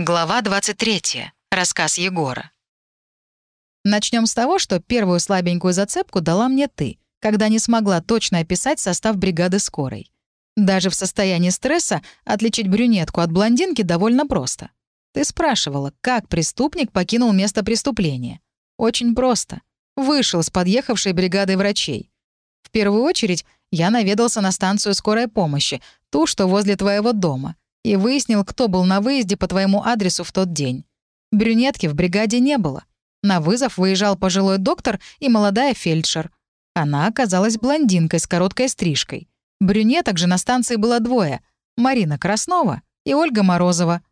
Глава 23. Рассказ Егора. Начнем с того, что первую слабенькую зацепку дала мне ты, когда не смогла точно описать состав бригады скорой. Даже в состоянии стресса отличить брюнетку от блондинки довольно просто. Ты спрашивала, как преступник покинул место преступления. Очень просто. Вышел с подъехавшей бригадой врачей. В первую очередь я наведался на станцию скорой помощи, ту, что возле твоего дома — и выяснил, кто был на выезде по твоему адресу в тот день. Брюнетки в бригаде не было. На вызов выезжал пожилой доктор и молодая фельдшер. Она оказалась блондинкой с короткой стрижкой. Брюнеток же на станции было двое — Марина Краснова и Ольга Морозова.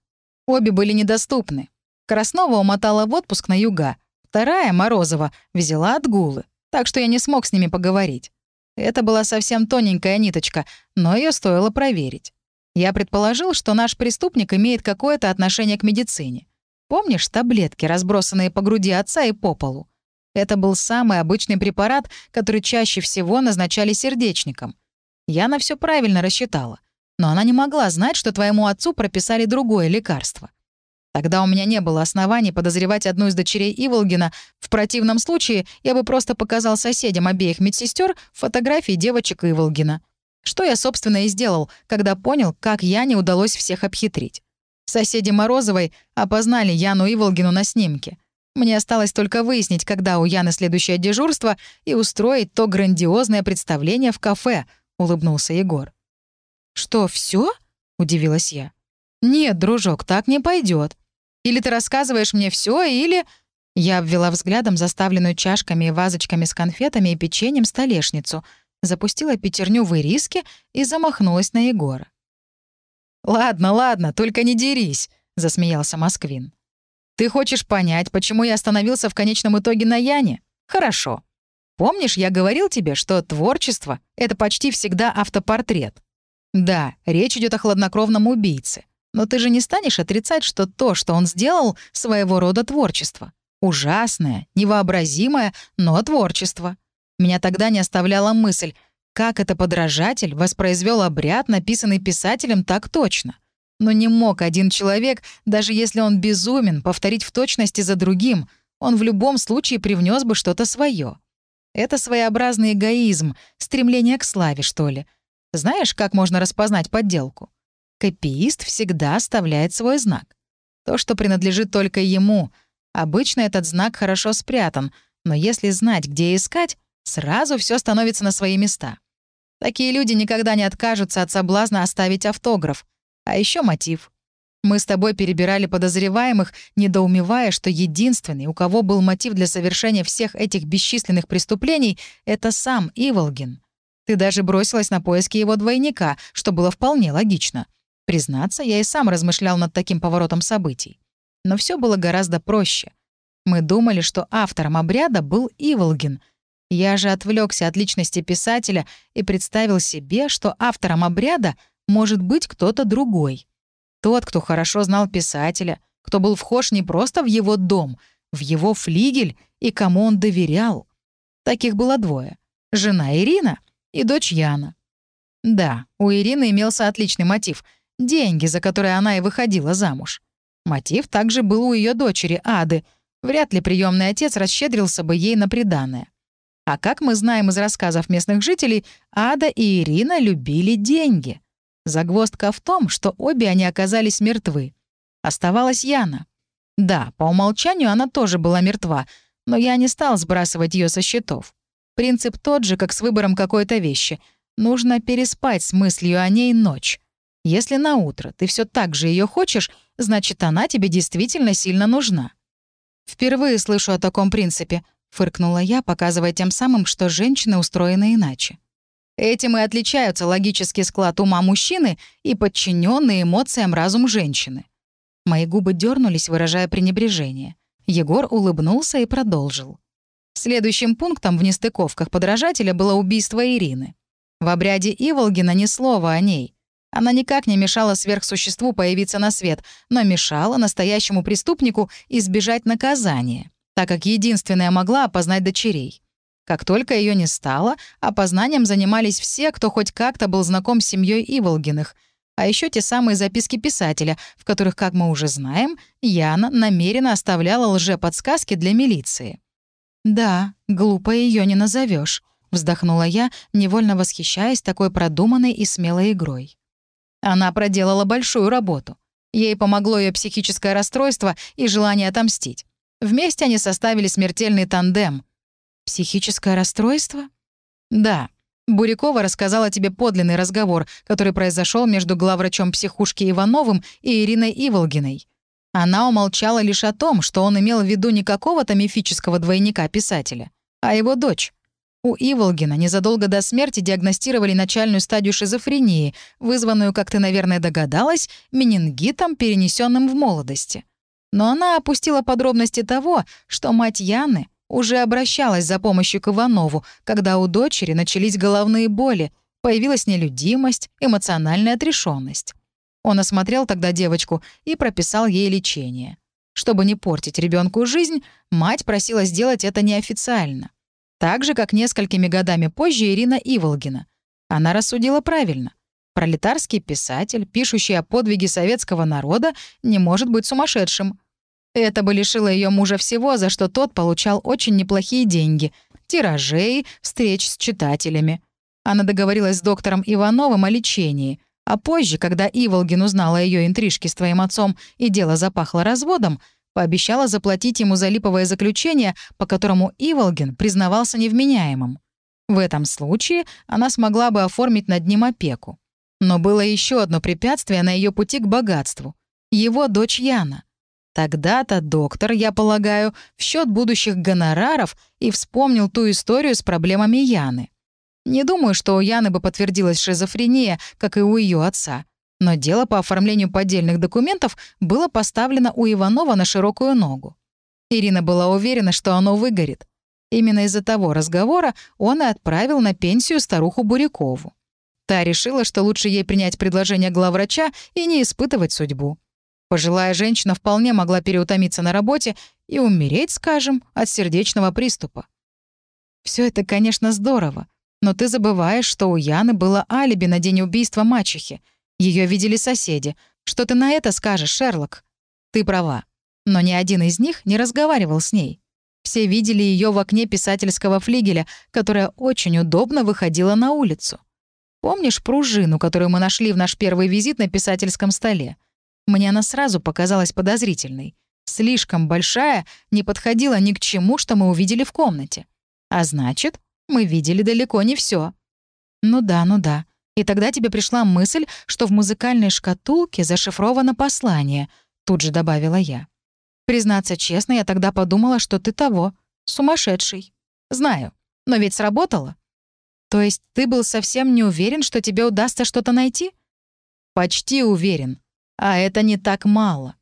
Обе были недоступны. Краснова умотала в отпуск на юга. Вторая, Морозова, взяла отгулы, так что я не смог с ними поговорить. Это была совсем тоненькая ниточка, но ее стоило проверить. Я предположил, что наш преступник имеет какое-то отношение к медицине. Помнишь таблетки, разбросанные по груди отца и по полу? Это был самый обычный препарат, который чаще всего назначали сердечникам. Яна все правильно рассчитала. Но она не могла знать, что твоему отцу прописали другое лекарство. Тогда у меня не было оснований подозревать одну из дочерей Иволгина. В противном случае я бы просто показал соседям обеих медсестер фотографии девочек Иволгина. Что я, собственно, и сделал, когда понял, как Яне удалось всех обхитрить. Соседи Морозовой опознали Яну Иволгину на снимке. Мне осталось только выяснить, когда у Яны следующее дежурство, и устроить то грандиозное представление в кафе», — улыбнулся Егор. «Что, все? удивилась я. «Нет, дружок, так не пойдет. Или ты рассказываешь мне все, или...» Я обвела взглядом заставленную чашками и вазочками с конфетами и печеньем столешницу — запустила пятерню в ириски и замахнулась на Егора. «Ладно, ладно, только не дерись», — засмеялся Москвин. «Ты хочешь понять, почему я остановился в конечном итоге на Яне? Хорошо. Помнишь, я говорил тебе, что творчество — это почти всегда автопортрет? Да, речь идет о хладнокровном убийце. Но ты же не станешь отрицать, что то, что он сделал, своего рода творчество. Ужасное, невообразимое, но творчество. Меня тогда не оставляла мысль, как это подражатель воспроизвел обряд, написанный писателем так точно. Но не мог один человек, даже если он безумен, повторить в точности за другим, он в любом случае привнес бы что-то свое. Это своеобразный эгоизм, стремление к славе, что ли. Знаешь, как можно распознать подделку? Копиист всегда оставляет свой знак. То, что принадлежит только ему. Обычно этот знак хорошо спрятан, но если знать, где искать, Сразу все становится на свои места. Такие люди никогда не откажутся от соблазна оставить автограф. А еще мотив. Мы с тобой перебирали подозреваемых, недоумевая, что единственный, у кого был мотив для совершения всех этих бесчисленных преступлений, это сам Иволгин. Ты даже бросилась на поиски его двойника, что было вполне логично. Признаться, я и сам размышлял над таким поворотом событий. Но все было гораздо проще. Мы думали, что автором обряда был Иволгин — я же отвлекся от личности писателя и представил себе, что автором обряда может быть кто-то другой. Тот, кто хорошо знал писателя, кто был вхож не просто в его дом, в его флигель и кому он доверял. Таких было двое — жена Ирина и дочь Яна. Да, у Ирины имелся отличный мотив — деньги, за которые она и выходила замуж. Мотив также был у ее дочери Ады. Вряд ли приемный отец расщедрился бы ей на приданное. А как мы знаем из рассказов местных жителей, Ада и Ирина любили деньги. Загвоздка в том, что обе они оказались мертвы. Оставалась Яна. Да, по умолчанию она тоже была мертва, но я не стал сбрасывать ее со счетов. Принцип тот же, как с выбором какой-то вещи. Нужно переспать с мыслью о ней ночь. Если на утро ты все так же ее хочешь, значит, она тебе действительно сильно нужна. Впервые слышу о таком принципе —— фыркнула я, показывая тем самым, что женщины устроены иначе. Этим и отличаются логический склад ума мужчины и подчиненный эмоциям разум женщины. Мои губы дернулись, выражая пренебрежение. Егор улыбнулся и продолжил. Следующим пунктом в нестыковках подражателя было убийство Ирины. В обряде Иволгина ни слова о ней. Она никак не мешала сверхсуществу появиться на свет, но мешала настоящему преступнику избежать наказания так как единственная могла опознать дочерей. Как только ее не стало, опознанием занимались все, кто хоть как-то был знаком с семьей Иволгиных. А еще те самые записки писателя, в которых, как мы уже знаем, Яна намеренно оставляла лже-подсказки для милиции. «Да, глупо ее не назовешь, вздохнула я, невольно восхищаясь такой продуманной и смелой игрой. Она проделала большую работу. Ей помогло ее психическое расстройство и желание отомстить. Вместе они составили смертельный тандем. «Психическое расстройство?» «Да», Бурякова рассказала тебе подлинный разговор, который произошел между главврачом психушки Ивановым и Ириной Иволгиной. Она умолчала лишь о том, что он имел в виду не какого-то мифического двойника писателя, а его дочь. У Иволгина незадолго до смерти диагностировали начальную стадию шизофрении, вызванную, как ты, наверное, догадалась, менингитом, перенесенным в молодости. Но она опустила подробности того, что мать Яны уже обращалась за помощью к Иванову, когда у дочери начались головные боли, появилась нелюдимость, эмоциональная отрешенность. Он осмотрел тогда девочку и прописал ей лечение. Чтобы не портить ребенку жизнь, мать просила сделать это неофициально. Так же, как несколькими годами позже Ирина Иволгина. Она рассудила правильно. Пролетарский писатель, пишущий о подвиге советского народа, не может быть сумасшедшим. Это бы лишило ее мужа всего, за что тот получал очень неплохие деньги, тиражей, встреч с читателями. Она договорилась с доктором Ивановым о лечении, а позже, когда Иволгин узнала о ее интрижке с твоим отцом и дело запахло разводом, пообещала заплатить ему за липовое заключение, по которому Иволгин признавался невменяемым. В этом случае она смогла бы оформить над ним опеку. Но было еще одно препятствие на ее пути к богатству. Его дочь Яна. Тогда-то доктор, я полагаю, в счет будущих гонораров и вспомнил ту историю с проблемами Яны. Не думаю, что у Яны бы подтвердилась шизофрения, как и у ее отца. Но дело по оформлению поддельных документов было поставлено у Иванова на широкую ногу. Ирина была уверена, что оно выгорит. Именно из-за того разговора он и отправил на пенсию старуху Бурякову. Та решила, что лучше ей принять предложение главврача и не испытывать судьбу. Пожилая женщина вполне могла переутомиться на работе и умереть, скажем, от сердечного приступа. Все это, конечно, здорово, но ты забываешь, что у Яны было алиби на день убийства мачехи. Ее видели соседи. Что ты на это скажешь, Шерлок? Ты права. Но ни один из них не разговаривал с ней. Все видели ее в окне писательского флигеля, которая очень удобно выходила на улицу. Помнишь пружину, которую мы нашли в наш первый визит на писательском столе? Мне она сразу показалась подозрительной. Слишком большая, не подходила ни к чему, что мы увидели в комнате. А значит, мы видели далеко не все. Ну да, ну да. И тогда тебе пришла мысль, что в музыкальной шкатулке зашифровано послание, тут же добавила я. Признаться честно, я тогда подумала, что ты того, сумасшедший. Знаю, но ведь сработало. То есть ты был совсем не уверен, что тебе удастся что-то найти? Почти уверен, а это не так мало.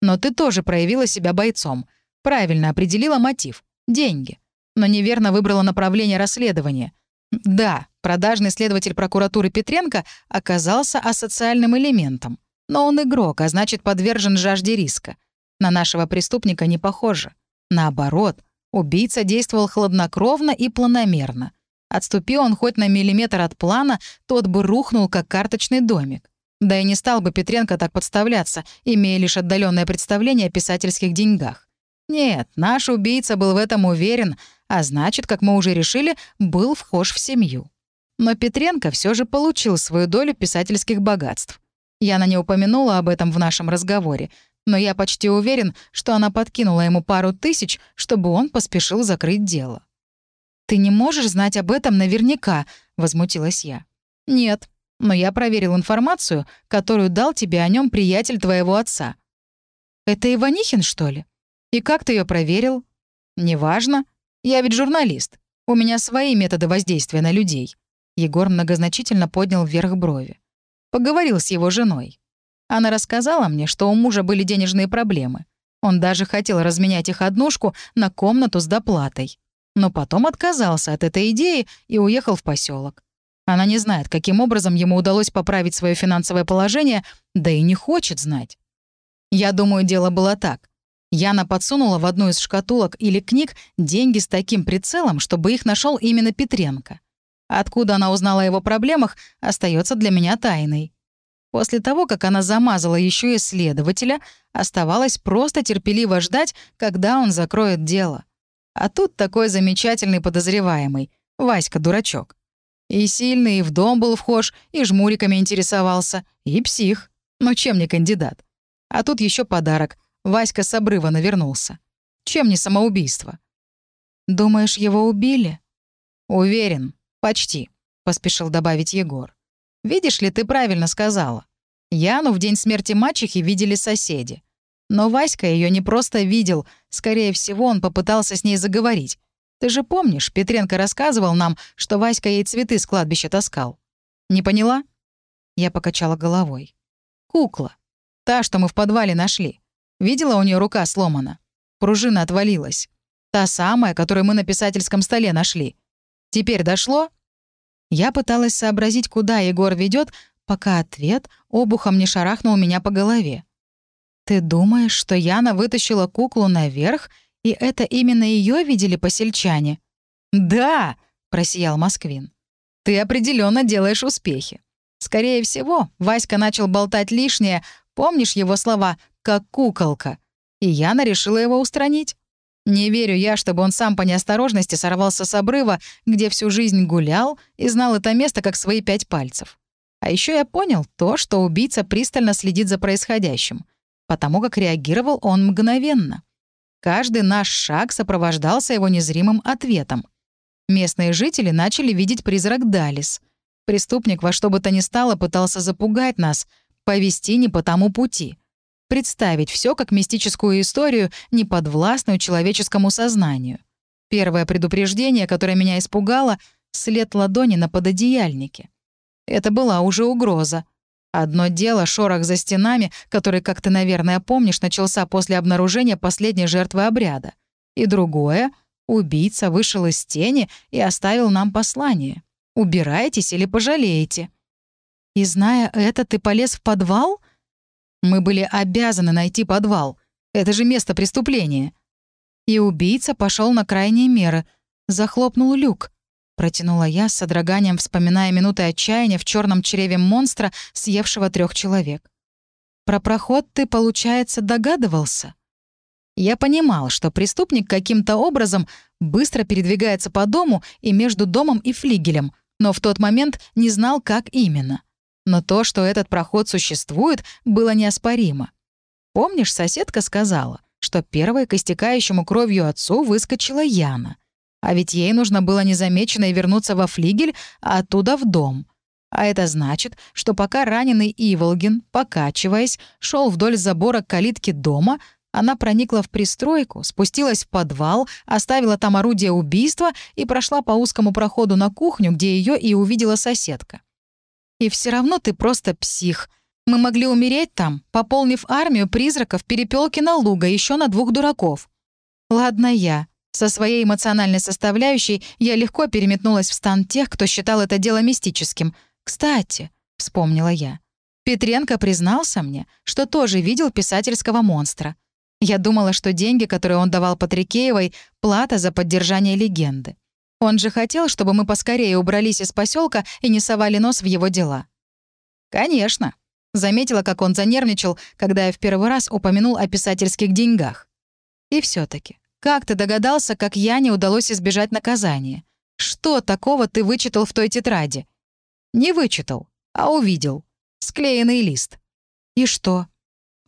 Но ты тоже проявила себя бойцом. Правильно определила мотив — деньги. Но неверно выбрала направление расследования. Да, продажный следователь прокуратуры Петренко оказался асоциальным элементом. Но он игрок, а значит подвержен жажде риска. На нашего преступника не похоже. Наоборот, убийца действовал хладнокровно и планомерно. Отступил он хоть на миллиметр от плана, тот бы рухнул, как карточный домик. Да и не стал бы Петренко так подставляться, имея лишь отдаленное представление о писательских деньгах. Нет, наш убийца был в этом уверен, а значит, как мы уже решили, был вхож в семью. Но Петренко все же получил свою долю писательских богатств. Яна не упомянула об этом в нашем разговоре, но я почти уверен, что она подкинула ему пару тысяч, чтобы он поспешил закрыть дело. «Ты не можешь знать об этом наверняка», — возмутилась я. «Нет, но я проверил информацию, которую дал тебе о нем приятель твоего отца». «Это Иванихин, что ли? И как ты ее проверил?» «Неважно. Я ведь журналист. У меня свои методы воздействия на людей». Егор многозначительно поднял вверх брови. Поговорил с его женой. Она рассказала мне, что у мужа были денежные проблемы. Он даже хотел разменять их однушку на комнату с доплатой. Но потом отказался от этой идеи и уехал в поселок. Она не знает, каким образом ему удалось поправить свое финансовое положение, да и не хочет знать. Я думаю, дело было так. Яна подсунула в одну из шкатулок или книг деньги с таким прицелом, чтобы их нашел именно Петренко. Откуда она узнала о его проблемах, остается для меня тайной. После того, как она замазала еще и следователя, оставалось просто терпеливо ждать, когда он закроет дело. А тут такой замечательный подозреваемый, Васька-дурачок. И сильный, и в дом был вхож, и жмуриками интересовался, и псих. Но чем не кандидат? А тут еще подарок. Васька с обрыва навернулся. Чем не самоубийство? «Думаешь, его убили?» «Уверен. Почти», — поспешил добавить Егор. «Видишь ли, ты правильно сказала. Яну в день смерти мачехи видели соседи. Но Васька ее не просто видел, скорее всего, он попытался с ней заговорить. Ты же помнишь, Петренко рассказывал нам, что Васька ей цветы с кладбища таскал. Не поняла?» Я покачала головой. «Кукла. Та, что мы в подвале нашли. Видела, у нее рука сломана. Пружина отвалилась. Та самая, которую мы на писательском столе нашли. Теперь дошло?» Я пыталась сообразить, куда Егор ведет, пока ответ обухом не шарахнул меня по голове. «Ты думаешь, что Яна вытащила куклу наверх, и это именно ее видели посельчане?» «Да!» — просиял Москвин. «Ты определенно делаешь успехи. Скорее всего, Васька начал болтать лишнее, помнишь его слова «как куколка», и Яна решила его устранить. Не верю я, чтобы он сам по неосторожности сорвался с обрыва, где всю жизнь гулял и знал это место как свои пять пальцев. А еще я понял то, что убийца пристально следит за происходящим, потому как реагировал он мгновенно. Каждый наш шаг сопровождался его незримым ответом. Местные жители начали видеть призрак Далис. Преступник во что бы то ни стало пытался запугать нас, повести не по тому пути — представить все как мистическую историю, не подвластную человеческому сознанию. Первое предупреждение, которое меня испугало — след ладони на пододеяльнике. Это была уже угроза. Одно дело — шорох за стенами, который, как ты, наверное, помнишь, начался после обнаружения последней жертвы обряда. И другое — убийца вышел из тени и оставил нам послание. «Убирайтесь или пожалеете». «И зная это, ты полез в подвал?» Мы были обязаны найти подвал. Это же место преступления. И убийца пошел на крайние меры. Захлопнул люк. Протянула я с содроганием, вспоминая минуты отчаяния в черном чреве монстра, съевшего трех человек. Про проход ты, получается, догадывался? Я понимал, что преступник каким-то образом быстро передвигается по дому и между домом и флигелем, но в тот момент не знал, как именно. Но то, что этот проход существует, было неоспоримо. Помнишь, соседка сказала, что первой к истекающему кровью отцу выскочила Яна. А ведь ей нужно было незамеченной вернуться во флигель, а оттуда в дом. А это значит, что пока раненый Иволгин, покачиваясь, шел вдоль забора калитки дома, она проникла в пристройку, спустилась в подвал, оставила там орудие убийства и прошла по узкому проходу на кухню, где ее и увидела соседка. И все равно ты просто псих. Мы могли умереть там, пополнив армию призраков Перепелкина луга еще на двух дураков. Ладно я. Со своей эмоциональной составляющей я легко переметнулась в стан тех, кто считал это дело мистическим. «Кстати», — вспомнила я, Петренко признался мне, что тоже видел писательского монстра. Я думала, что деньги, которые он давал Патрикеевой, — плата за поддержание легенды. Он же хотел, чтобы мы поскорее убрались из поселка и не совали нос в его дела. Конечно. Заметила, как он занервничал, когда я в первый раз упомянул о писательских деньгах. И все таки как ты догадался, как я не удалось избежать наказания? Что такого ты вычитал в той тетради? Не вычитал, а увидел. Склеенный лист. И что?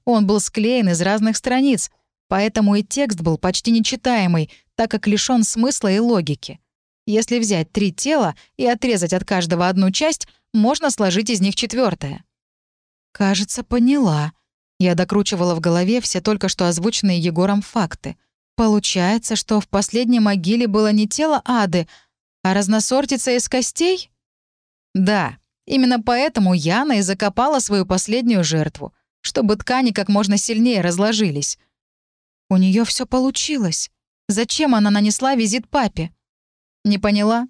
Он был склеен из разных страниц, поэтому и текст был почти нечитаемый, так как лишён смысла и логики. Если взять три тела и отрезать от каждого одну часть, можно сложить из них четвертое. «Кажется, поняла». Я докручивала в голове все только что озвученные Егором факты. Получается, что в последней могиле было не тело Ады, а разносортица из костей? Да, именно поэтому Яна и закопала свою последнюю жертву, чтобы ткани как можно сильнее разложились. У нее все получилось. Зачем она нанесла визит папе? Не поняла?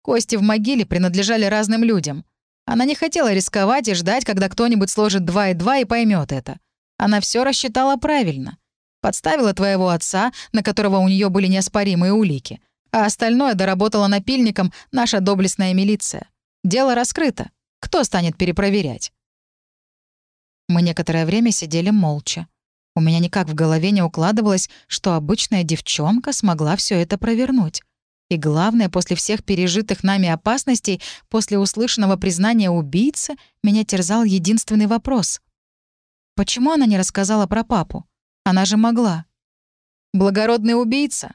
Кости в могиле принадлежали разным людям. Она не хотела рисковать и ждать, когда кто-нибудь сложит два и два и поймет это. Она все рассчитала правильно. Подставила твоего отца, на которого у нее были неоспоримые улики. А остальное доработала напильником наша доблестная милиция. Дело раскрыто. Кто станет перепроверять? Мы некоторое время сидели молча. У меня никак в голове не укладывалось, что обычная девчонка смогла все это провернуть. И главное, после всех пережитых нами опасностей, после услышанного признания убийцы, меня терзал единственный вопрос. Почему она не рассказала про папу? Она же могла. Благородный убийца.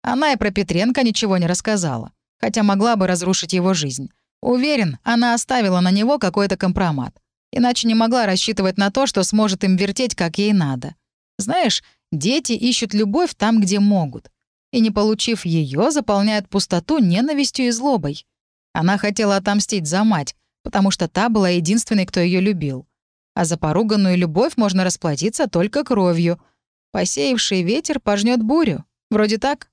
Она и про Петренко ничего не рассказала, хотя могла бы разрушить его жизнь. Уверен, она оставила на него какой-то компромат. Иначе не могла рассчитывать на то, что сможет им вертеть, как ей надо. Знаешь, дети ищут любовь там, где могут и, не получив ее, заполняют пустоту ненавистью и злобой. Она хотела отомстить за мать, потому что та была единственной, кто ее любил. А за поруганную любовь можно расплатиться только кровью. Посеявший ветер пожнет бурю. Вроде так.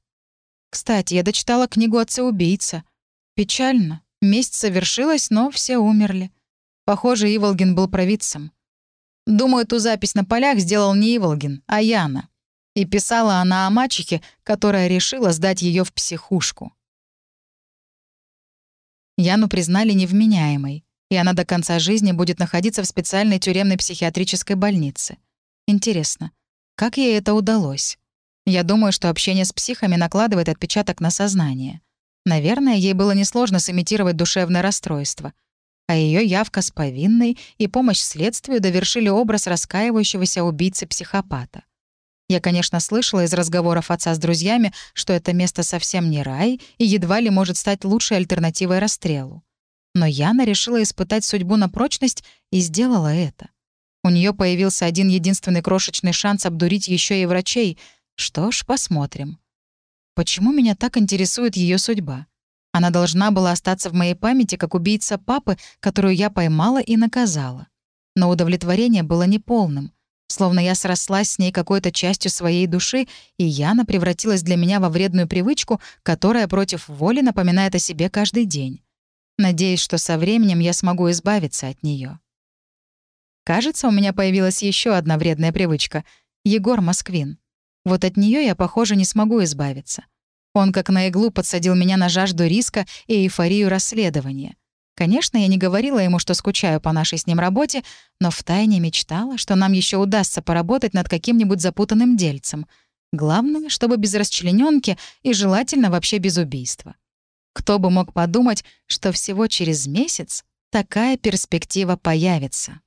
Кстати, я дочитала книгу «Отца-убийца». Печально. Месть совершилась, но все умерли. Похоже, Иволгин был провидцем. Думаю, ту запись на полях сделал не Иволгин, а Яна. И писала она о мачехе, которая решила сдать ее в психушку. Яну признали невменяемой, и она до конца жизни будет находиться в специальной тюремной психиатрической больнице. Интересно, как ей это удалось? Я думаю, что общение с психами накладывает отпечаток на сознание. Наверное, ей было несложно сымитировать душевное расстройство. А ее явка с повинной и помощь следствию довершили образ раскаивающегося убийцы-психопата. Я, конечно, слышала из разговоров отца с друзьями, что это место совсем не рай и едва ли может стать лучшей альтернативой расстрелу. Но Яна решила испытать судьбу на прочность и сделала это. У нее появился один единственный крошечный шанс обдурить еще и врачей. Что ж, посмотрим. Почему меня так интересует ее судьба? Она должна была остаться в моей памяти как убийца папы, которую я поймала и наказала. Но удовлетворение было неполным — Словно я срослась с ней какой-то частью своей души, и Яна превратилась для меня во вредную привычку, которая против воли напоминает о себе каждый день. Надеюсь, что со временем я смогу избавиться от нее. Кажется, у меня появилась еще одна вредная привычка — Егор Москвин. Вот от нее я, похоже, не смогу избавиться. Он как на иглу подсадил меня на жажду риска и эйфорию расследования. Конечно, я не говорила ему, что скучаю по нашей с ним работе, но втайне мечтала, что нам еще удастся поработать над каким-нибудь запутанным дельцем. Главное, чтобы без расчлененки и желательно вообще без убийства. Кто бы мог подумать, что всего через месяц такая перспектива появится.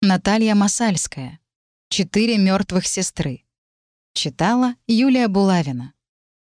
Наталья Масальская. «Четыре мертвых сестры». Читала Юлия Булавина.